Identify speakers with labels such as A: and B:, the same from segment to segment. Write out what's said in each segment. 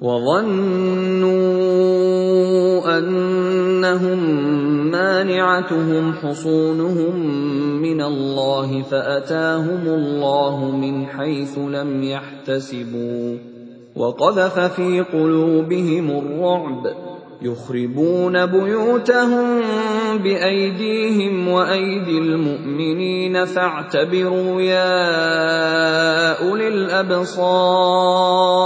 A: وَظَنُّوا أَنَّهُم مَّانِعَتُهُمْ حُصُونُهُم مِّنَ اللَّهِ فَأَتَاهُمُ اللَّهُ مِنْ حَيْثُ لَمْ يَحْتَسِبُوا ۖ وَقَذَفَ فِي قُلُوبِهِمُ الرُّعْبَ ۚ يُخْرِبُونَ بُيُوتَهُم بِأَيْدِيهِمْ وَأَيْدِي الْمُؤْمِنِينَ فَاعْتَبِرُوا يَا أُولِي الْأَبْصَارِ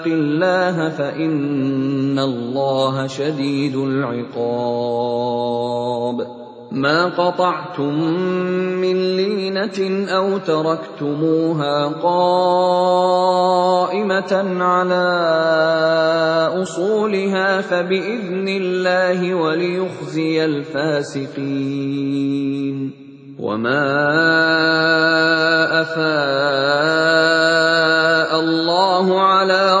A: وَاتَّقِ اللَّهَ فَإِنَّ اللَّهَ شَدِيدُ الْعِقَابِ ما قطعتم من لينة أو تركتموها قائمة على أصولها فبإذن الله وليخزي الفاسقين وما أفاق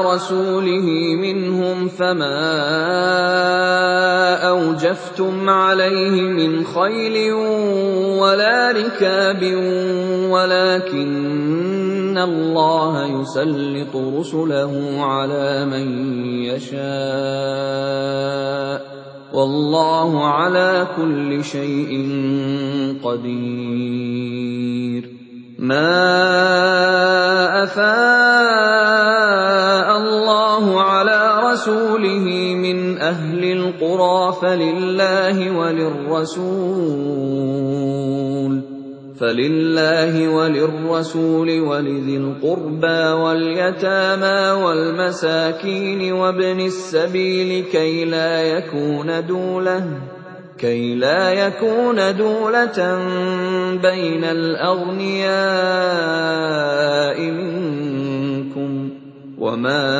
A: رَسُولِهِ مِنْهُمْ فَمَا أَوْجَفْتُمْ عَلَيْهِ مِنْ خَيْلٍ وَلَا رِكَابٍ وَلَكِنَّ اللَّهَ يُسَلِّطُ رُسُلَهُ عَلَى مَن يَشَاءُ ۚ وَاللَّهُ عَلَىٰ كُلِّ شَيْءٍ قَدِيرٌ أفاد رسوله مِنْ أَهْلِ الْقُرَىٰ فَلِلَّهِ وَلِلرَّسُولِ فلله وللرسول ولذي القربى واليتامى والمساكين وابن السبيل كي لا يكون دوله كي لا يكون دولة بين الأغنياء منكم وما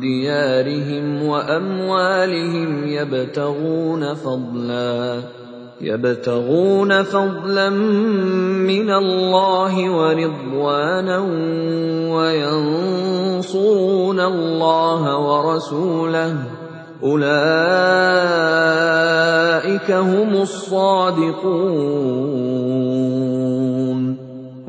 A: دِيَارِهِمْ وَأَمْوَالِهِمْ يَبْتَغُونَ فَضْلًا يَبْتَغُونَ فَضْلًا مِنَ اللَّهِ وَرِضْوَانًا وَيَنصُرُونَ اللَّهَ وَرَسُولَهُ ۚ أُولَٰئِكَ هُمُ الصَّادِقُونَ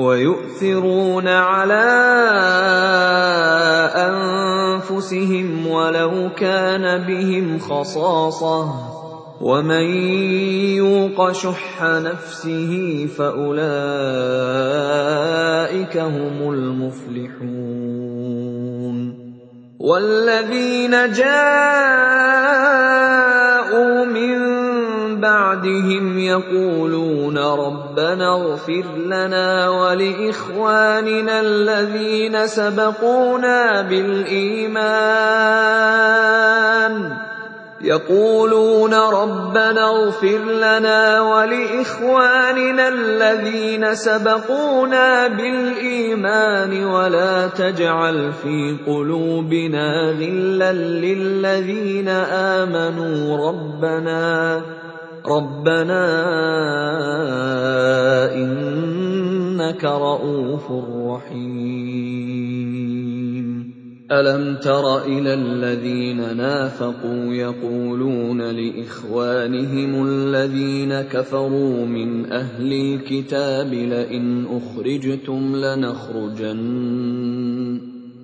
A: ويؤثرون على انفسهم ولو كان بهم خصاصه ومن يوق شح نفسه فاولئك هم المفلحون والذين جاءوا من بَعْدِهِمْ يَقُولُونَ رَبَّنَا اغْفِرْ لَنَا وَلِإِخْوَانِنَا الَّذِينَ سَبَقُونَا بِالْإِيمَانِ يقولون ربنا اغفر لنا ولإخواننا الذين سبقونا بالإيمان ولا تجعل في قلوبنا غلا للذين آمنوا ربنا رَبَّنَا إِنَّكَ رؤوف رَّحِيمٌ أَلَمْ تَرَ إِلَى الَّذِينَ نَافَقُوا يَقُولُونَ لِإِخْوَانِهِمُ الَّذِينَ كَفَرُوا مِنْ أَهْلِ الْكِتَابِ لَئِنْ أُخْرِجْتُمْ لَنَخْرُجَنَّ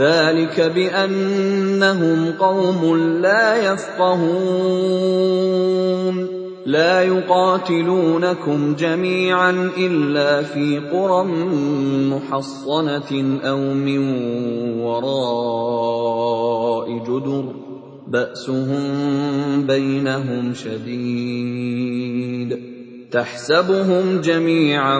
A: ذلك بانهم قوم لا يفقهون لا يقاتلونكم جميعا الا في قرى محصنه او من وراء جدر باسهم بينهم شديد تحسبهم جميعا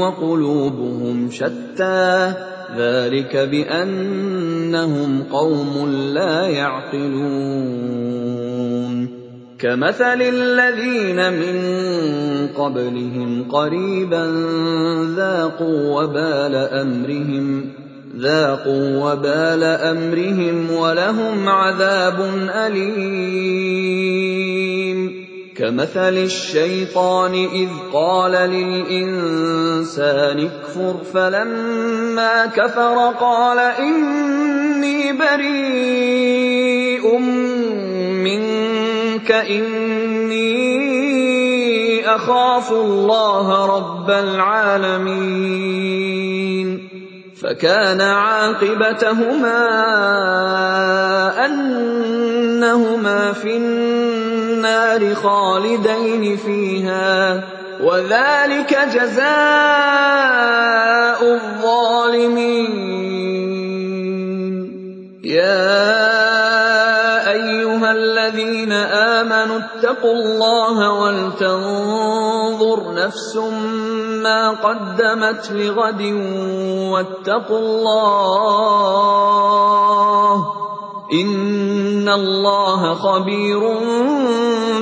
A: وقلوبهم شتى ذَٰلِكَ بِأَنَّهُمْ قَوْمٌ لَّا يَعْقِلُونَ كَمَثَلِ الَّذِينَ مِن قَبْلِهِمْ قَرِيبًا ذَاقُوا وَبَالَ أَمْرِهِمْ ذَاقُوا وَبَالَ أَمْرِهِمْ وَلَهُمْ عَذَابٌ أَلِيمٌ كَمَثَلِ الشَّيْطَانِ إِذْ قَالَ لِلْإِنسَانِ اكْفُرْ فَلَمَّا كَفَرَ قَالَ إِنِّي بَرِيءٌ مِّنكَ إِنِّي أَخَافُ اللَّهَ رَبَّ الْعَالَمِينَ فَكَانَ عَاقِبَتَهُمَا أَنَّهُمَا فِي النَّارِ النَّارِ خَالِدَيْنِ فِيهَا ۚ وَذَٰلِكَ جَزَاءُ الظَّالِمِينَ يَا أَيُّهَا الَّذِينَ آمَنُوا اتَّقُوا اللَّهَ وَلْتَنظُرْ نَفْسٌ مَّا قَدَّمَتْ لِغَدٍ ۖ وَاتَّقُوا اللَّهَ إِنَّ اللَّهَ خَبِيرٌ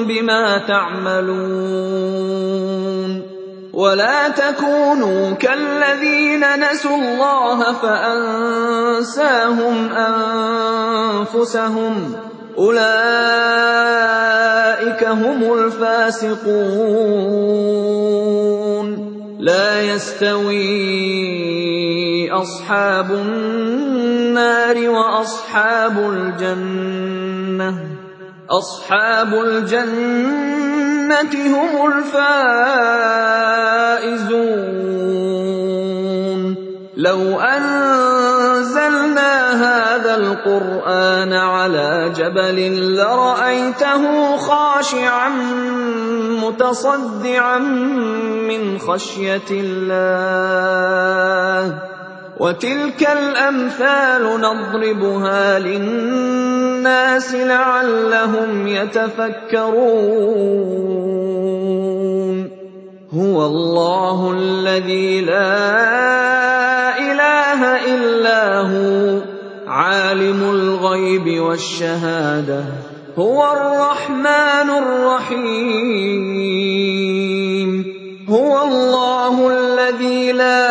A: بِمَا تَعْمَلُونَ ولا تكونوا كالذين نسوا الله فأنساهم أنفسهم أولئك هم الفاسقون لا يستوي أَصْحَابُ النَّارِ وَأَصْحَابُ الْجَنَّةِ أَصْحَابُ الْجَنَّةِ هُمُ الْفَائِزُونَ لَوْ أَنزَلْنَا هَٰذَا الْقُرْآنَ عَلَىٰ جَبَلٍ لَّرَأَيْتَهُ خَاشِعًا مُّتَصَدِّعًا مِّنْ خَشْيَةِ اللَّهِ وَتِلْكَ الْأَمْثَالُ نَضْرِبُهَا لِلنَّاسِ لَعَلَّهُمْ يَتَفَكَّرُونَ هُوَ اللَّهُ الَّذِي لَا إِلَٰهَ إِلَّا هُوَ عَالِمُ الْغَيْبِ وَالشَّهَادَةِ هُوَ الرَّحْمَٰنُ الرَّحِيمُ هُوَ اللَّهُ الَّذِي لَا